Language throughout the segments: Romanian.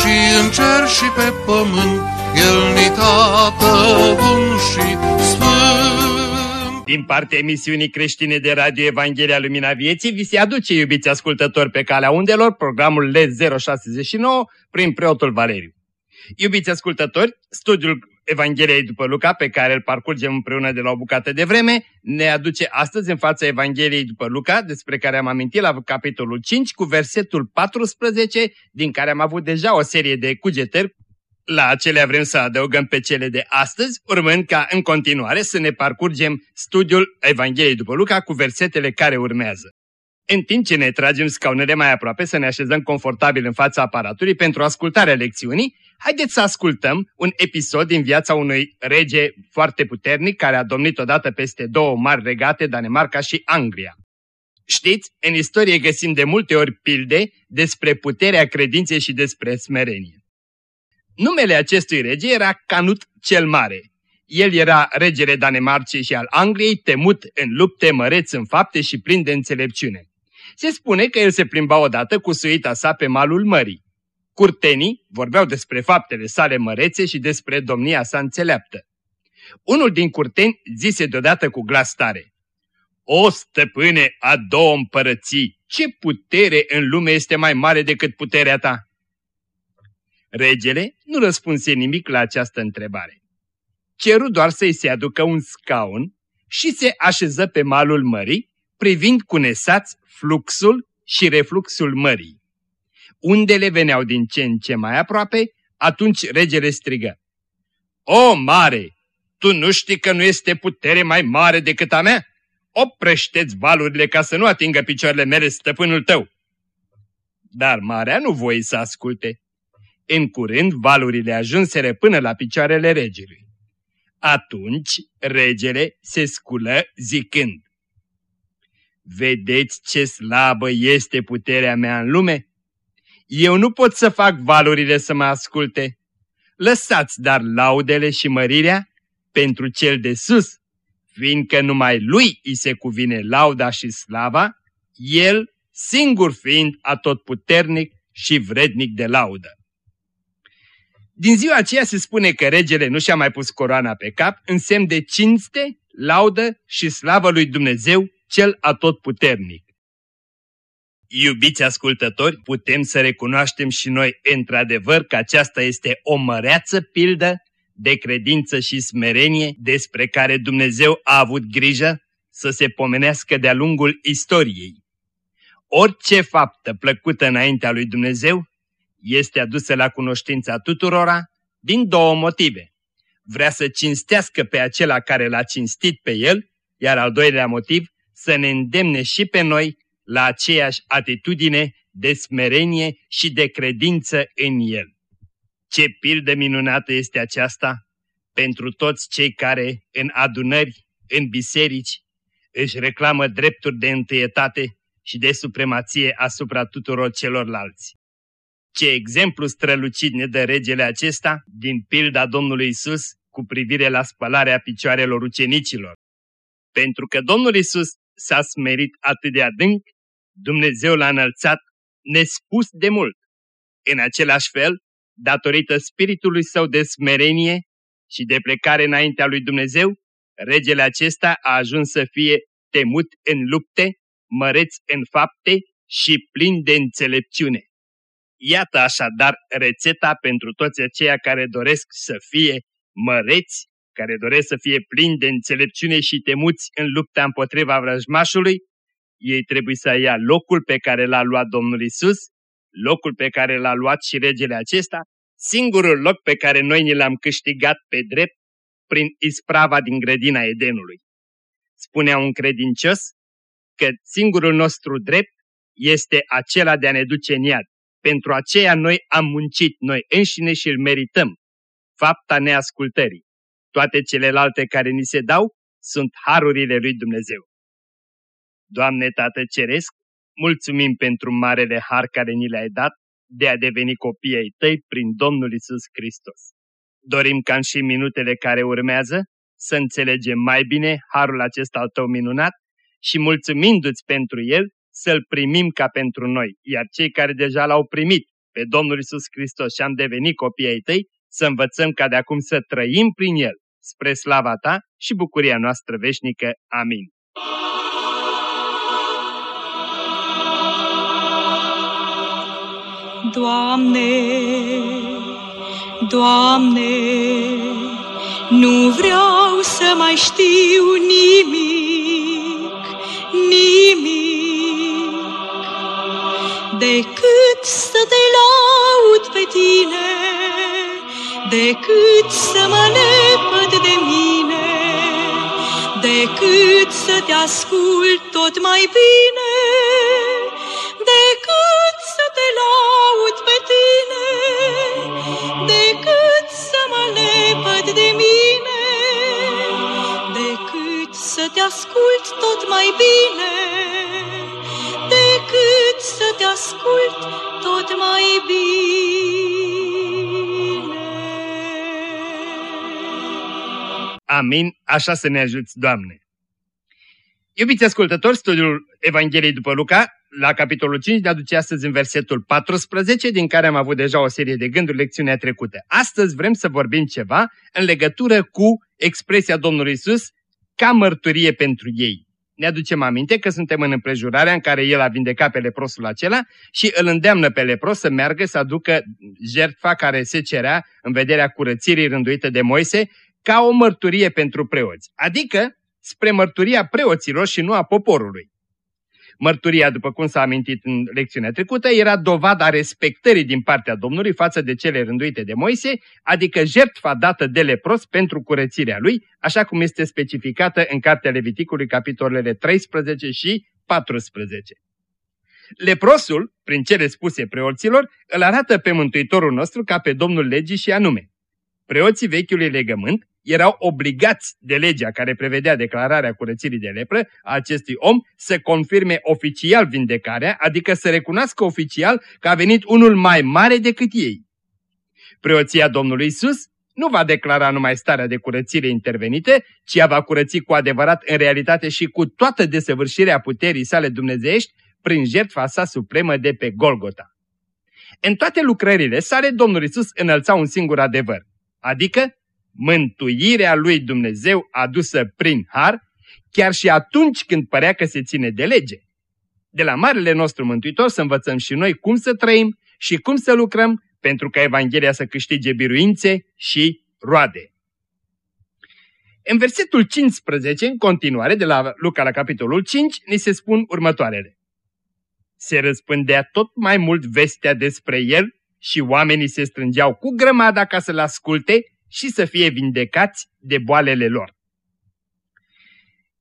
și în cer și pe pământ, El ni tată bun și sfânt. Din partea emisiunii creștine de Radio Evanghelia Lumina Vieții, vi se aduce, iubiți ascultători, pe calea undelor, programul LED 069 prin preotul Valeriu. Iubiți ascultători, studiul Evangheliei după Luca, pe care îl parcurgem împreună de la o bucată de vreme, ne aduce astăzi în fața Evangheliei după Luca, despre care am amintit la capitolul 5, cu versetul 14, din care am avut deja o serie de cugetări. La acelea vrem să adăugăm pe cele de astăzi, urmând ca în continuare să ne parcurgem studiul Evangheliei după Luca cu versetele care urmează. În timp ce ne tragem scaunele mai aproape să ne așezăm confortabil în fața aparatului pentru ascultarea lecțiunii, haideți să ascultăm un episod din viața unui rege foarte puternic care a domnit odată peste două mari regate, Danemarca și Anglia. Știți, în istorie găsim de multe ori pilde despre puterea credinței și despre smerenie. Numele acestui rege era Canut cel Mare. El era regele Danemarcei și al Angliei, temut în lupte, măreț în fapte și plin de înțelepciune. Se spune că el se plimba odată cu suita sa pe malul mării. Curtenii vorbeau despre faptele sale mărețe și despre domnia sa înțeleaptă. Unul din curteni zise deodată cu glas tare, O stăpâne a două împărății, ce putere în lume este mai mare decât puterea ta? Regele nu răspunse nimic la această întrebare. Ceru doar să-i se aducă un scaun și se așeză pe malul mării, privind cu nesați fluxul și refluxul mării. Undele veneau din ce în ce mai aproape, atunci regele strigă. O, mare, tu nu știi că nu este putere mai mare decât a mea? Oprește-ți valurile ca să nu atingă picioarele mele stăpânul tău. Dar marea nu voi să asculte. În curând valurile ajunseră până la picioarele regelui. Atunci regele se sculă zicând, Vedeți ce slabă este puterea mea în lume? Eu nu pot să fac valurile să mă asculte. Lăsați dar laudele și mărirea pentru cel de sus, fiindcă numai lui îi se cuvine lauda și slava, el singur fiind atotputernic și vrednic de laudă. Din ziua aceea se spune că regele nu și-a mai pus coroana pe cap în semn de cinste, laudă și slavă lui Dumnezeu cel atotputernic. Iubiți ascultători, putem să recunoaștem și noi într-adevăr că aceasta este o măreață pildă de credință și smerenie despre care Dumnezeu a avut grijă să se pomenească de-a lungul istoriei. Orice faptă plăcută înaintea lui Dumnezeu este adusă la cunoștința tuturora din două motive. Vrea să cinstească pe acela care l-a cinstit pe el, iar al doilea motiv, să ne îndemne și pe noi la aceeași atitudine de smerenie și de credință în El. Ce pildă minunată este aceasta pentru toți cei care în adunări, în biserici, își reclamă drepturi de întâietate și de supremație asupra tuturor celorlalți. Ce exemplu strălucit ne dă regele acesta din pilda Domnului Isus cu privire la spălarea picioarelor ucenicilor. Pentru că Domnul Isus s-a smerit atât de adânc, Dumnezeu l-a înălțat nespus de mult. În același fel, datorită spiritului său de smerenie și de plecare înaintea lui Dumnezeu, regele acesta a ajuns să fie temut în lupte, măreț în fapte și plin de înțelepciune. Iată așadar rețeta pentru toți aceia care doresc să fie măreți, care doresc să fie plini de înțelepciune și temuți în lupta împotriva vrăjmașului, ei trebuie să ia locul pe care l-a luat Domnul Isus, locul pe care l-a luat și regele acesta, singurul loc pe care noi ni l-am câștigat pe drept prin isprava din grădina Edenului. Spunea un credincios că singurul nostru drept este acela de a ne duce în iad. Pentru aceea noi am muncit noi înșine și îl merităm. Fapta neascultării. Toate celelalte care ni se dau sunt harurile lui Dumnezeu. Doamne Tată Ceresc, mulțumim pentru marele har care ni le-ai dat de a deveni copii ai Tăi prin Domnul Isus Hristos. Dorim ca și minutele care urmează să înțelegem mai bine harul acesta al Tău minunat și mulțumindu-ți pentru el să-l primim ca pentru noi, iar cei care deja l-au primit pe Domnul Isus Hristos și am devenit copii ai Tăi, să învățăm ca de acum să trăim prin el, spre slava Ta și bucuria noastră veșnică. Amin. Doamne, Doamne, nu vreau să mai știu nimic, nimic, decât să te laud pe Tine, decât să mă lepăd de mine, decât să te ascult tot mai bine, decât să te laud pe tine, decât să mă lepăd de mine, decât să te ascult tot mai bine, decât să te ascult tot mai bine. Amin, așa să ne ajuți, Doamne. Iubiți ascultători, studiul Evangheliei după Luca, la capitolul 5, ne aduce astăzi în versetul 14, din care am avut deja o serie de gânduri lecțiunea trecută. Astăzi vrem să vorbim ceva în legătură cu expresia Domnului Isus ca mărturie pentru ei. Ne aducem aminte că suntem în împrejurarea în care el a vindecat pe leprosul acela și îl îndeamnă pe lepros să meargă să aducă jertfa care se cerea în vederea curățirii rânduită de Moise ca o mărturie pentru preoți, adică spre mărturia preoților și nu a poporului. Mărturia, după cum s-a amintit în lecțiunea trecută, era dovada respectării din partea Domnului față de cele rânduite de Moise, adică jertfa dată de lepros pentru curățirea lui, așa cum este specificată în Cartea Leviticului, capitolele 13 și 14. Leprosul, prin cele spuse preoților, îl arată pe Mântuitorul nostru ca pe Domnul legii și anume. Preoții vechiului legământ erau obligați de legea care prevedea declararea curățirii de lepră a acestui om să confirme oficial vindecarea, adică să recunoască oficial că a venit unul mai mare decât ei. Preoția Domnului Isus nu va declara numai starea de curățire intervenită, ci ea va curăți cu adevărat în realitate și cu toată desăvârșirea puterii sale dumnezeiești prin jertfa sa supremă de pe Golgota. În toate lucrările sale, Domnul Isus înălța un singur adevăr, adică mântuirea lui Dumnezeu adusă prin har, chiar și atunci când părea că se ține de lege. De la Marele nostru Mântuitor să învățăm și noi cum să trăim și cum să lucrăm pentru ca Evanghelia să câștige biruințe și roade. În versetul 15, în continuare, de la Luca la capitolul 5, ni se spun următoarele. Se răspândea tot mai mult vestea despre el și oamenii se strângeau cu grămada ca să-l asculte și să fie vindecați de boalele lor.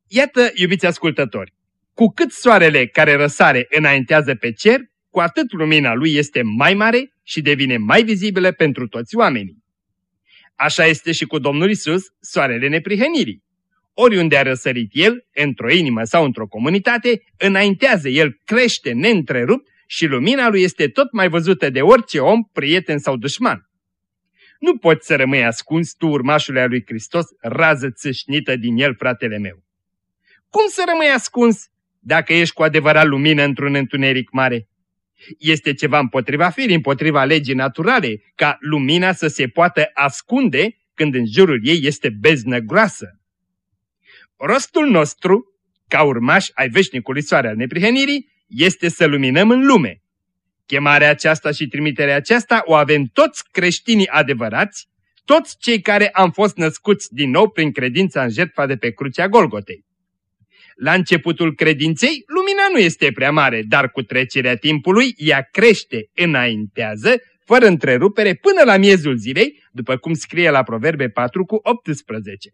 Iată, iubiți ascultători, cu cât soarele care răsare înaintează pe cer, cu atât lumina lui este mai mare și devine mai vizibilă pentru toți oamenii. Așa este și cu Domnul Isus, soarele neprihănirii. Oriunde a răsărit El, într-o inimă sau într-o comunitate, înaintează El, crește neîntrerupt și lumina lui este tot mai văzută de orice om, prieten sau dușman. Nu poți să rămâi ascuns tu, urmașule lui Hristos, rază țâșnită din el, fratele meu. Cum să rămâi ascuns dacă ești cu adevărat lumină într-un întuneric mare? Este ceva împotriva firii, împotriva legii naturale, ca lumina să se poată ascunde când în jurul ei este beznă groasă. Rostul nostru, ca urmași ai veșnicului soare al neprihănirii, este să luminăm în lume, Chemarea aceasta și trimiterea aceasta o avem toți creștinii adevărați, toți cei care am fost născuți din nou prin credința în jertfa de pe crucea Golgotei. La începutul credinței, lumina nu este prea mare, dar cu trecerea timpului ea crește, înaintează, fără întrerupere, până la miezul zilei, după cum scrie la Proverbe 4 cu 18.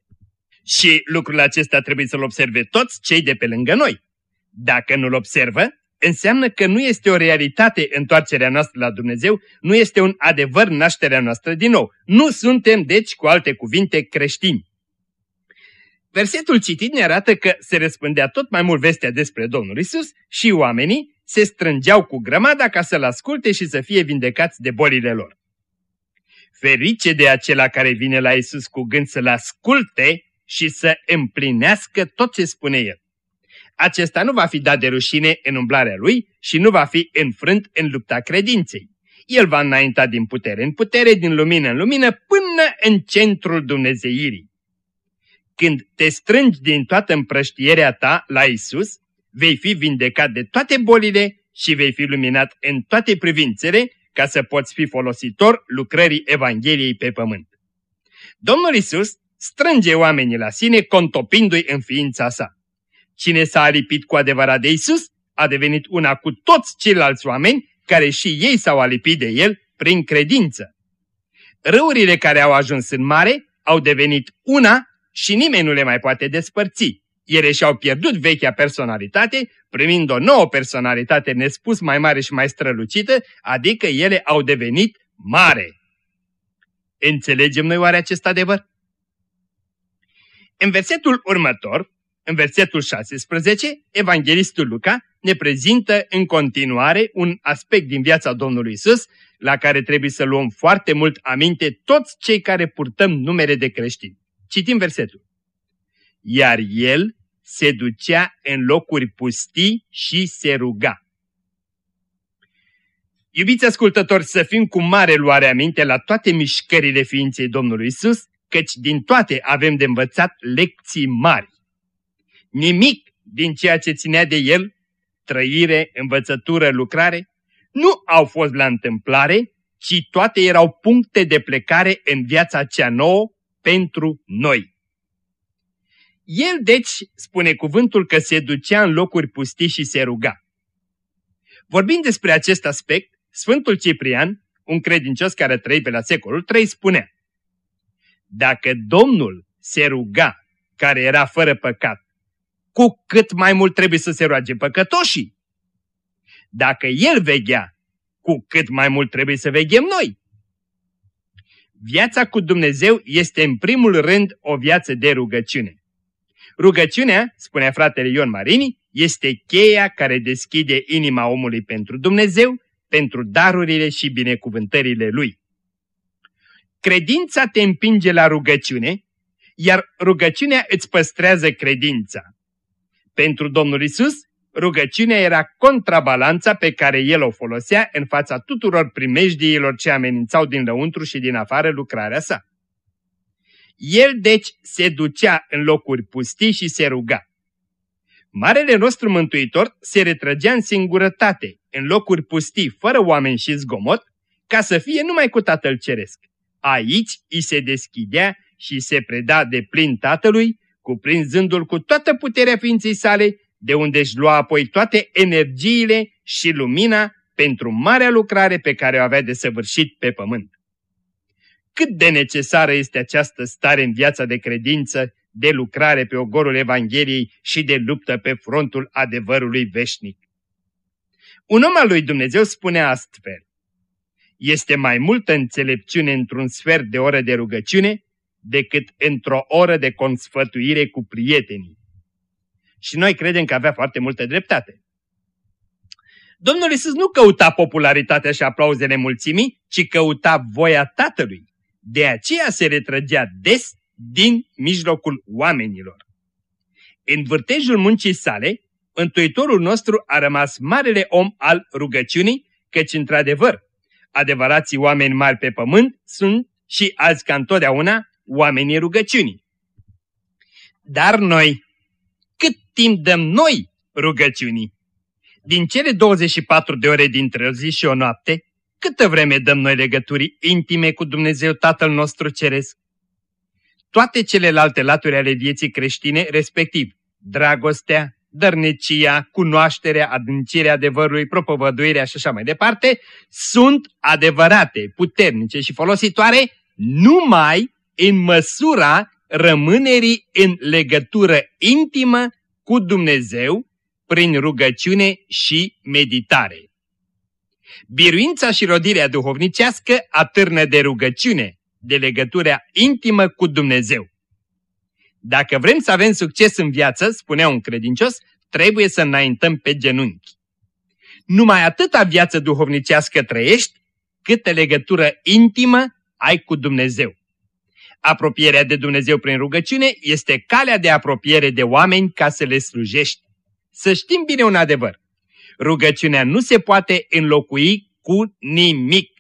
Și lucrul acesta trebuie să-l observe toți cei de pe lângă noi. Dacă nu-l observă, înseamnă că nu este o realitate întoarcerea noastră la Dumnezeu, nu este un adevăr nașterea noastră din nou. Nu suntem, deci, cu alte cuvinte, creștini. Versetul citit ne arată că se răspândea tot mai mult vestea despre Domnul Isus și oamenii se strângeau cu grămada ca să-L asculte și să fie vindecați de bolile lor. Ferice de acela care vine la Isus cu gând să-L asculte și să împlinească tot ce spune El. Acesta nu va fi dat de rușine în umblarea Lui și nu va fi înfrânt în lupta credinței. El va înainta din putere în putere, din lumină în lumină, până în centrul Dumnezeirii. Când te strângi din toată împrăștierea ta la Isus, vei fi vindecat de toate bolile și vei fi luminat în toate privințele ca să poți fi folositor lucrării Evangheliei pe pământ. Domnul Isus strânge oamenii la sine contopindu-i în ființa sa. Cine s-a alipit cu adevărat de Isus a devenit una cu toți ceilalți oameni care și ei s-au alipit de el prin credință. Râurile care au ajuns în mare au devenit una și nimeni nu le mai poate despărți. Ele și-au pierdut vechea personalitate, primind o nouă personalitate nespus mai mare și mai strălucită, adică ele au devenit mare. Înțelegem noi oare acest adevăr? În versetul următor, în versetul 16, Evanghelistul Luca ne prezintă în continuare un aspect din viața Domnului Isus, la care trebuie să luăm foarte mult aminte toți cei care purtăm numere de creștini. Citim versetul. Iar el se ducea în locuri pustii și se ruga. Iubiți ascultători, să fim cu mare luare aminte la toate mișcările ființei Domnului Isus, căci din toate avem de învățat lecții mari. Nimic din ceea ce ținea de el, trăire, învățătură, lucrare, nu au fost la întâmplare, ci toate erau puncte de plecare în viața cea nouă pentru noi. El deci spune cuvântul că se ducea în locuri pustii și se ruga. Vorbind despre acest aspect, Sfântul Ciprian, un credincios care trăi pe la secolul 3, spunea Dacă Domnul se ruga, care era fără păcat, cu cât mai mult trebuie să se roage păcătoșii. Dacă El veghea, cu cât mai mult trebuie să veghem noi. Viața cu Dumnezeu este în primul rând o viață de rugăciune. Rugăciunea, spunea fratele Ion Marini, este cheia care deschide inima omului pentru Dumnezeu, pentru darurile și binecuvântările Lui. Credința te împinge la rugăciune, iar rugăciunea îți păstrează credința. Pentru Domnul Isus, rugăciunea era contrabalanța pe care el o folosea în fața tuturor primejdiilor ce amenințau din lăuntru și din afară lucrarea sa. El deci se ducea în locuri pustii și se ruga. Marele nostru mântuitor se retrăgea în singurătate, în locuri pustii, fără oameni și zgomot, ca să fie numai cu Tatăl Ceresc. Aici îi se deschidea și se preda de plin Tatălui, cuprinzându-l cu toată puterea ființei sale, de unde își lua apoi toate energiile și lumina pentru marea lucrare pe care o avea de săvârșit pe pământ. Cât de necesară este această stare în viața de credință, de lucrare pe ogorul Evangheliei și de luptă pe frontul adevărului veșnic. Un om al lui Dumnezeu spune astfel, este mai multă înțelepciune într-un sfert de oră de rugăciune decât într-o oră de consfătuire cu prietenii. Și noi credem că avea foarte multă dreptate. Domnul Iisus nu căuta popularitatea și aplauzele mulțimii, ci căuta voia Tatălui. De aceea se retrăgea des din mijlocul oamenilor. În vârtejul muncii sale, Întuitorul nostru a rămas marele om al rugăciunii, căci într-adevăr, adevărații oameni mari pe pământ sunt și azi ca întotdeauna oamenii rugăciunii. Dar noi, cât timp dăm noi rugăciunii? Din cele 24 de ore dintre o zi și o noapte, câtă vreme dăm noi legături intime cu Dumnezeu Tatăl nostru Ceresc? Toate celelalte laturi ale vieții creștine, respectiv dragostea, dărnicia, cunoașterea, adâncirea adevărului, propovăduirea și așa mai departe, sunt adevărate, puternice și folositoare numai în măsura rămânerii în legătură intimă cu Dumnezeu, prin rugăciune și meditare. Biruința și rodirea duhovnicească atârnă de rugăciune, de legătura intimă cu Dumnezeu. Dacă vrem să avem succes în viață, spunea un credincios, trebuie să înaintăm pe genunchi. Numai atâta viață duhovnicească trăiești, câtă legătură intimă ai cu Dumnezeu. Apropierea de Dumnezeu prin rugăciune este calea de apropiere de oameni ca să le slujești. Să știm bine un adevăr. Rugăciunea nu se poate înlocui cu nimic.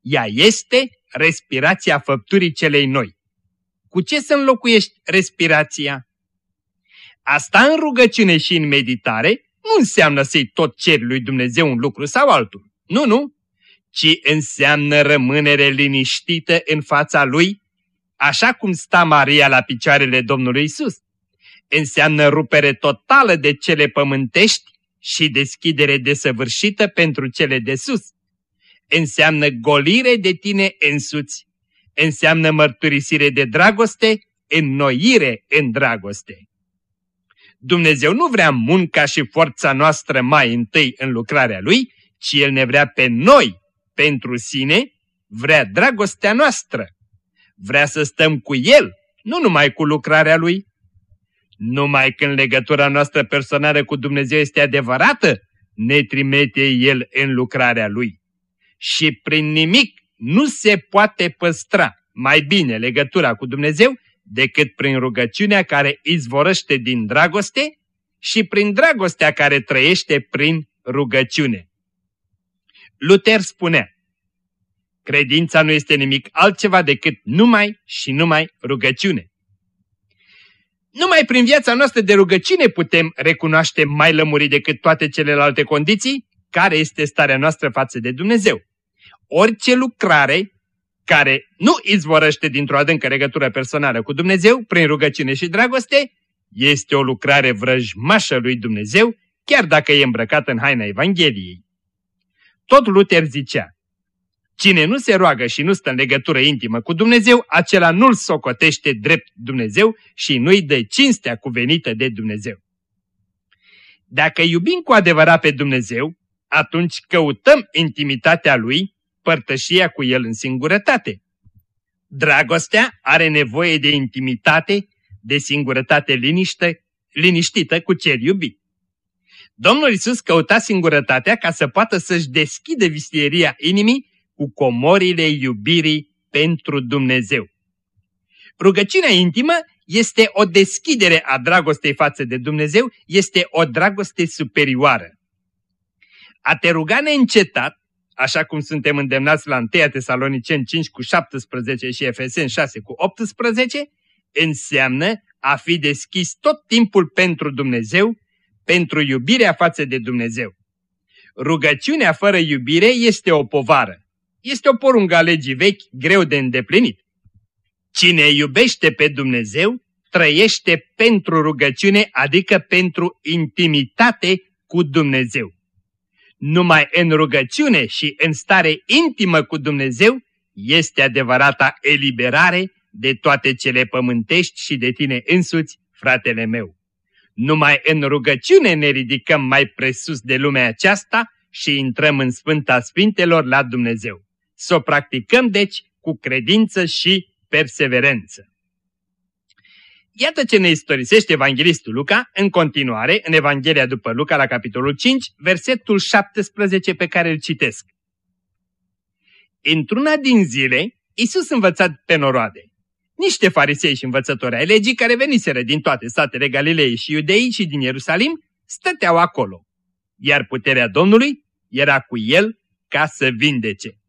Ea este respirația făpturii celei noi. Cu ce să înlocuiești respirația? Asta în rugăciune și în meditare nu înseamnă să-i tot ceri lui Dumnezeu un lucru sau altul. Nu, nu. Ci înseamnă rămânere liniștită în fața lui, așa cum sta Maria la picioarele Domnului Isus. Înseamnă rupere totală de cele pământești și deschidere desăvârșită pentru cele de sus. Înseamnă golire de tine însuți. Înseamnă mărturisire de dragoste, înnoire în dragoste. Dumnezeu nu vrea munca și forța noastră mai întâi în lucrarea Lui, ci El ne vrea pe noi, pentru sine, vrea dragostea noastră. Vrea să stăm cu El, nu numai cu lucrarea Lui. Numai când legătura noastră personală cu Dumnezeu este adevărată, ne trimite El în lucrarea Lui. Și prin nimic nu se poate păstra mai bine legătura cu Dumnezeu decât prin rugăciunea care izvorăște din dragoste și prin dragostea care trăiește prin rugăciune. Luther spunea, credința nu este nimic altceva decât numai și numai rugăciune. Numai prin viața noastră de rugăciune putem recunoaște mai lămurit decât toate celelalte condiții care este starea noastră față de Dumnezeu. Orice lucrare care nu izvorăște dintr-o adâncă legătură personală cu Dumnezeu, prin rugăciune și dragoste, este o lucrare vrăjmașă lui Dumnezeu, chiar dacă e îmbrăcată în haina Evangheliei. Tot Luther zicea, Cine nu se roagă și nu stă în legătură intimă cu Dumnezeu, acela nu-l socotește drept Dumnezeu și nu-i dă cinstea cuvenită de Dumnezeu. Dacă iubim cu adevărat pe Dumnezeu, atunci căutăm intimitatea Lui părtășia cu El în singurătate. Dragostea are nevoie de intimitate, de singurătate liniște, liniștită cu cel iubit. Domnul Isus căuta singurătatea ca să poată să-și deschidă vistieria inimii cu comorile iubirii pentru Dumnezeu. Rugăciunea intimă este o deschidere a dragostei față de Dumnezeu, este o dragoste superioară. A te ruga neîncetat așa cum suntem îndemnați la 1 Tesaloniceni 5 cu 17 și Efeseni 6 cu 18, înseamnă a fi deschis tot timpul pentru Dumnezeu, pentru iubirea față de Dumnezeu. Rugăciunea fără iubire este o povară. Este o porungă a legii vechi, greu de îndeplinit. Cine iubește pe Dumnezeu, trăiește pentru rugăciune, adică pentru intimitate cu Dumnezeu. Numai în rugăciune și în stare intimă cu Dumnezeu este adevărata eliberare de toate cele pământești și de tine însuți, fratele meu. Numai în rugăciune ne ridicăm mai presus de lumea aceasta și intrăm în Sfânta Sfintelor la Dumnezeu. Să o practicăm, deci, cu credință și perseverență. Iată ce ne istorisește Evanghelistul Luca în continuare în Evanghelia după Luca la capitolul 5, versetul 17 pe care îl citesc. Într-una din zile, Iisus învățat pe noroade. Niște farisei și învățători ai legii care veniseră din toate statele Galilei și Iudeii și din Ierusalim stăteau acolo, iar puterea Domnului era cu el ca să vindece.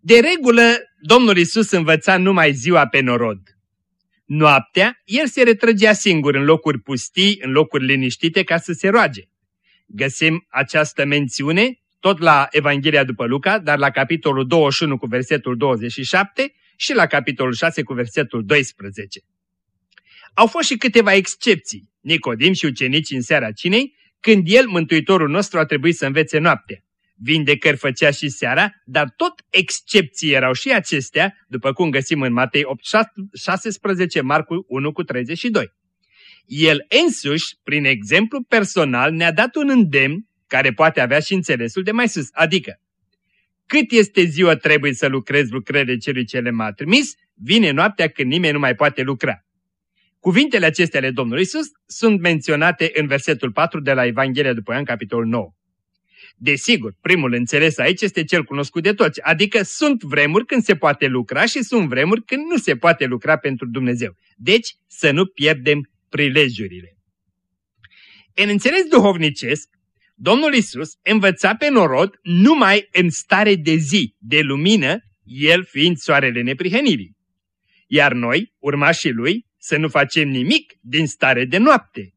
De regulă, Domnul Isus învăța numai ziua pe norod. Noaptea, el se retrăgea singur în locuri pustii, în locuri liniștite ca să se roage. Găsim această mențiune tot la Evanghelia după Luca, dar la capitolul 21 cu versetul 27 și la capitolul 6 cu versetul 12. Au fost și câteva excepții, Nicodim și ucenici în seara cinei, când el, Mântuitorul nostru, a trebuit să învețe noaptea vindecări făcea și seara, dar tot excepții erau și acestea, după cum găsim în Matei 8, 16, Marcu 1 cu 32. El însuși, prin exemplu personal, ne-a dat un îndemn care poate avea și înțelesul de mai sus, adică cât este ziua trebuie să lucrezi lucrările celui ce le m-a trimis, vine noaptea când nimeni nu mai poate lucra. Cuvintele acestea ale Domnului Isus sunt menționate în versetul 4 de la Evanghelia după Ioan, capitolul 9. Desigur, primul înțeles aici este cel cunoscut de toți, adică sunt vremuri când se poate lucra și sunt vremuri când nu se poate lucra pentru Dumnezeu. Deci să nu pierdem prilejurile. În înțeles duhovnicesc, Domnul Isus învăța pe norod numai în stare de zi, de lumină, el fiind soarele neprihănirii. Iar noi, urmașii lui, să nu facem nimic din stare de noapte.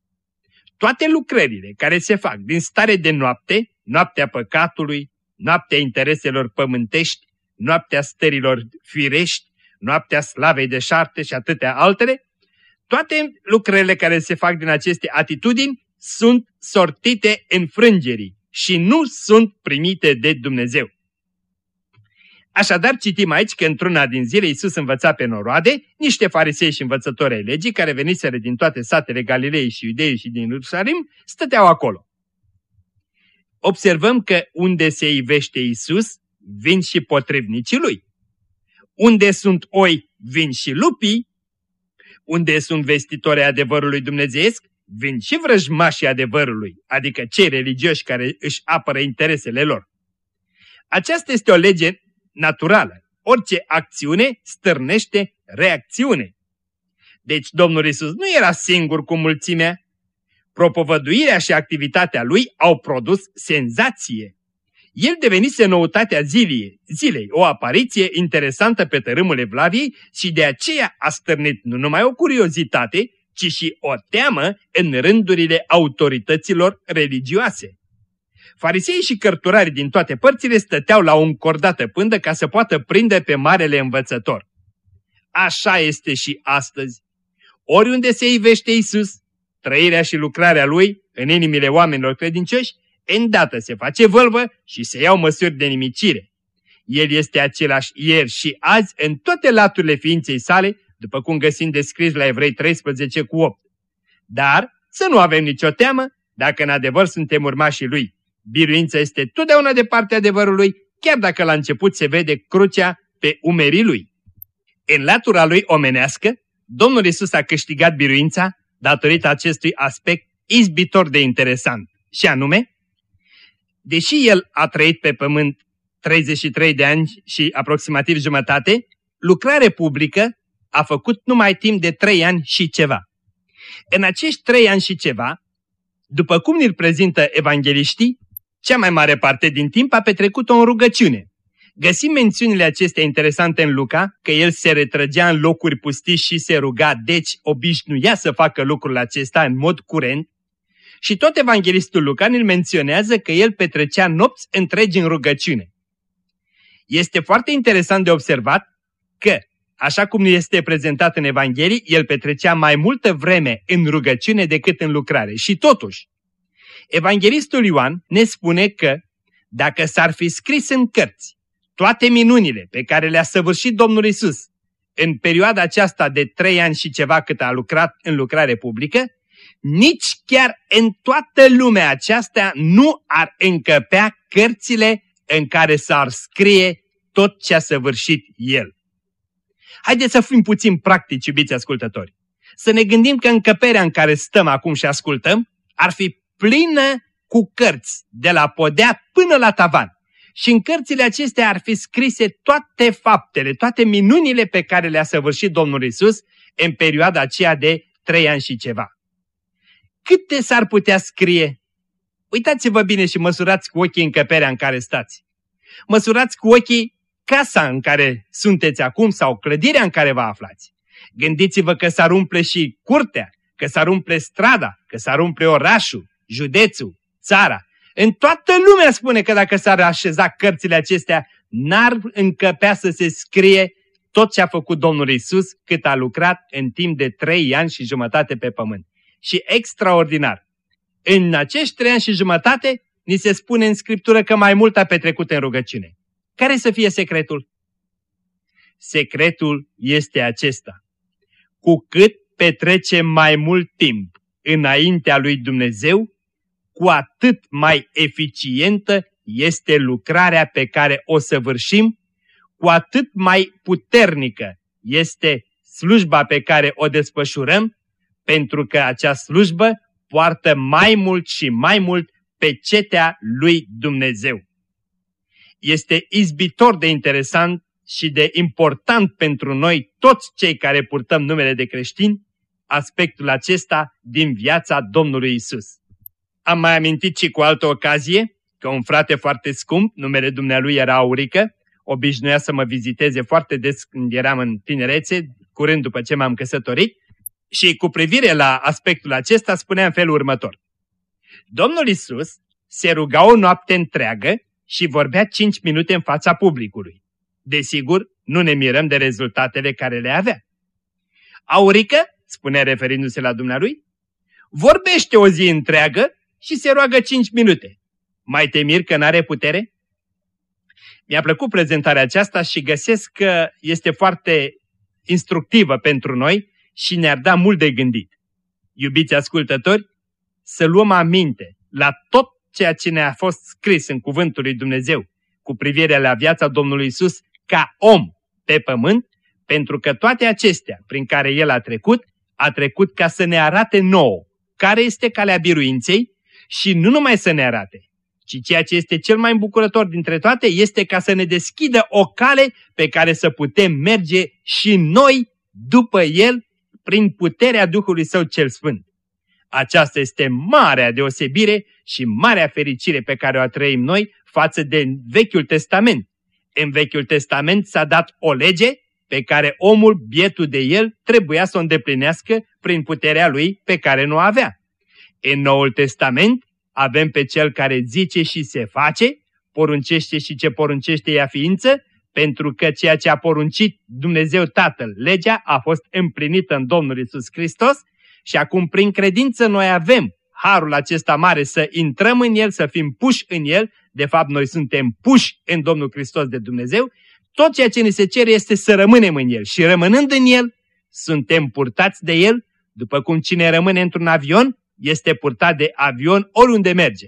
Toate lucrările care se fac din stare de noapte, noaptea păcatului, noaptea intereselor pământești, noaptea stărilor firești, noaptea slavei de șarte și atâtea altele, toate lucrările care se fac din aceste atitudini sunt sortite în frângerii și nu sunt primite de Dumnezeu. Așadar citim aici că într-una din zile Iisus învăța pe noroade niște farisei și învățători ai legii care veniseră din toate satele Galilei și Iudei și din Ierusalim, stăteau acolo. Observăm că unde se ivește Iisus, vin și potrivnicii lui. Unde sunt oi, vin și lupii. Unde sunt vestitorii adevărului dumnezeiesc, vin și vrăjmașii adevărului, adică cei religioși care își apără interesele lor. Aceasta este o lege naturală. Orice acțiune stârnește reacțiune. Deci Domnul Isus nu era singur cu mulțimea. Propovăduirea și activitatea lui au produs senzație. El devenise noutatea zilei, zilei, o apariție interesantă pe tărâmul Evlaviei și de aceea a stârnit nu numai o curiozitate, ci și o teamă în rândurile autorităților religioase. Farisei și cărturari din toate părțile stăteau la o încordată pândă ca să poată prinde pe marele învățător. Așa este și astăzi. Oriunde se ivește Isus, trăirea și lucrarea Lui în inimile oamenilor credincioși, îndată se face vălvă și se iau măsuri de nimicire. El este același ieri și azi în toate laturile ființei sale, după cum găsim descris la Evrei 13 cu 8. Dar să nu avem nicio teamă dacă în adevăr suntem urmașii Lui. Biruința este totdeauna de partea adevărului, chiar dacă la început se vede crucea pe umerii Lui. În latura Lui omenească, Domnul Isus a câștigat biruința datorită acestui aspect izbitor de interesant, și anume, deși El a trăit pe pământ 33 de ani și aproximativ jumătate, lucrare publică a făcut numai timp de trei ani și ceva. În acești trei ani și ceva, după cum ne prezintă evangeliștii, cea mai mare parte din timp a petrecut-o în rugăciune. Găsim mențiunile acestea interesante în Luca, că el se retrăgea în locuri pustiți și se ruga, deci obișnuia să facă lucrul acesta în mod curent. Și tot evanghelistul Luca îl menționează că el petrecea nopți întregi în rugăciune. Este foarte interesant de observat că Așa cum este prezentat în Evanghelie, el petrecea mai multă vreme în rugăciune decât în lucrare. Și totuși, Evanghelistul Ioan ne spune că dacă s-ar fi scris în cărți toate minunile pe care le-a săvârșit Domnul Isus în perioada aceasta de trei ani și ceva cât a lucrat în lucrare publică, nici chiar în toată lumea aceasta nu ar încăpea cărțile în care s-ar scrie tot ce a săvârșit El. Haideți să fim puțin practici, iubiți ascultători. Să ne gândim că încăperea în care stăm acum și ascultăm ar fi plină cu cărți, de la podea până la tavan. Și în cărțile acestea ar fi scrise toate faptele, toate minunile pe care le-a săvârșit Domnul Isus în perioada aceea de trei ani și ceva. Câte s-ar putea scrie? Uitați-vă bine și măsurați cu ochii încăperea în care stați. Măsurați cu ochii casa în care sunteți acum sau clădirea în care vă aflați. Gândiți-vă că s-ar umple și curtea, că s-ar umple strada, că s-ar umple orașul, județul, țara. În toată lumea spune că dacă s-ar așeza cărțile acestea, n-ar încăpea să se scrie tot ce a făcut Domnul Isus cât a lucrat în timp de trei ani și jumătate pe pământ. Și extraordinar, în acești trei ani și jumătate, ni se spune în Scriptură că mai mult a petrecut în rugăciune. Care să fie secretul? Secretul este acesta. Cu cât petrecem mai mult timp înaintea lui Dumnezeu, cu atât mai eficientă este lucrarea pe care o săvârșim, cu atât mai puternică este slujba pe care o desfășurăm, pentru că acea slujbă poartă mai mult și mai mult pe cetea lui Dumnezeu. Este izbitor de interesant și de important pentru noi, toți cei care purtăm numele de creștini, aspectul acesta din viața Domnului Isus. Am mai amintit și cu altă ocazie că un frate foarte scump, numele dumnealui era Aurică, obișnuia să mă viziteze foarte des când eram în tinerețe, curând după ce m-am căsătorit, și cu privire la aspectul acesta spunea în felul următor. Domnul Isus se ruga o noapte întreagă și vorbea cinci minute în fața publicului. Desigur, nu ne mirăm de rezultatele care le avea. Aurică, spunea referindu-se la dumnealui, vorbește o zi întreagă și se roagă cinci minute. Mai te mir că n-are putere? Mi-a plăcut prezentarea aceasta și găsesc că este foarte instructivă pentru noi și ne-ar da mult de gândit. Iubiți ascultători, să luăm aminte la tot ceea ce ne-a fost scris în Cuvântul lui Dumnezeu cu privire la viața Domnului Isus ca om pe pământ, pentru că toate acestea prin care El a trecut, a trecut ca să ne arate nouă care este calea biruinței și nu numai să ne arate, ci ceea ce este cel mai îmbucurător dintre toate este ca să ne deschidă o cale pe care să putem merge și noi după El prin puterea Duhului Său cel Sfânt. Aceasta este marea deosebire și marea fericire pe care o trăim noi față de Vechiul Testament. În Vechiul Testament s-a dat o lege pe care omul, bietul de el, trebuia să o îndeplinească prin puterea lui pe care nu avea. În Noul Testament avem pe cel care zice și se face, poruncește și ce poruncește ea ființă, pentru că ceea ce a poruncit Dumnezeu Tatăl, legea, a fost împlinită în Domnul Isus Hristos și acum prin credință noi avem harul acesta mare să intrăm în el, să fim puși în el, de fapt noi suntem puși în Domnul Hristos de Dumnezeu, tot ceea ce ni se cere este să rămânem în el și rămânând în el, suntem purtați de el, după cum cine rămâne într-un avion, este purtat de avion oriunde merge.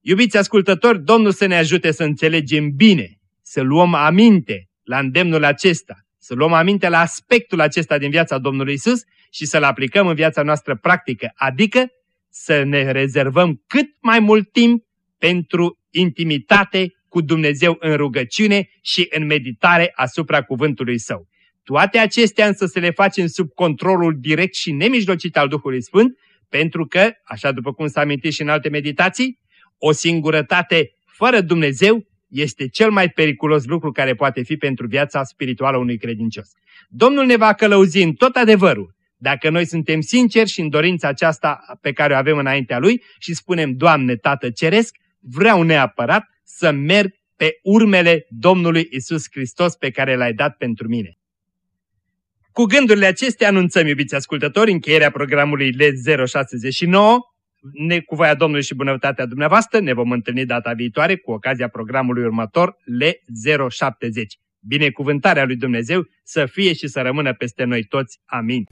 Iubiți ascultători, Domnul să ne ajute să înțelegem bine, să luăm aminte la îndemnul acesta, să luăm aminte la aspectul acesta din viața Domnului Isus și să-l aplicăm în viața noastră practică, adică să ne rezervăm cât mai mult timp pentru intimitate cu Dumnezeu în rugăciune și în meditare asupra cuvântului Său. Toate acestea însă să le facem sub controlul direct și nemijlocit al Duhului Sfânt, pentru că, așa după cum s-a amintit și în alte meditații, o singurătate fără Dumnezeu este cel mai periculos lucru care poate fi pentru viața spirituală unui credincios. Domnul ne va călăuzi în tot adevărul, dacă noi suntem sinceri și în dorința aceasta pe care o avem înaintea Lui și spunem, Doamne, Tată Ceresc, vreau neapărat să merg pe urmele Domnului Isus Hristos pe care l-ai dat pentru mine. Cu gândurile acestea anunțăm, iubiți ascultători, încheierea programului LED 069. Ne, cu voia Domnului și bunătatea dumneavoastră ne vom întâlni data viitoare cu ocazia programului următor LED 070. Binecuvântarea lui Dumnezeu să fie și să rămână peste noi toți. Amin.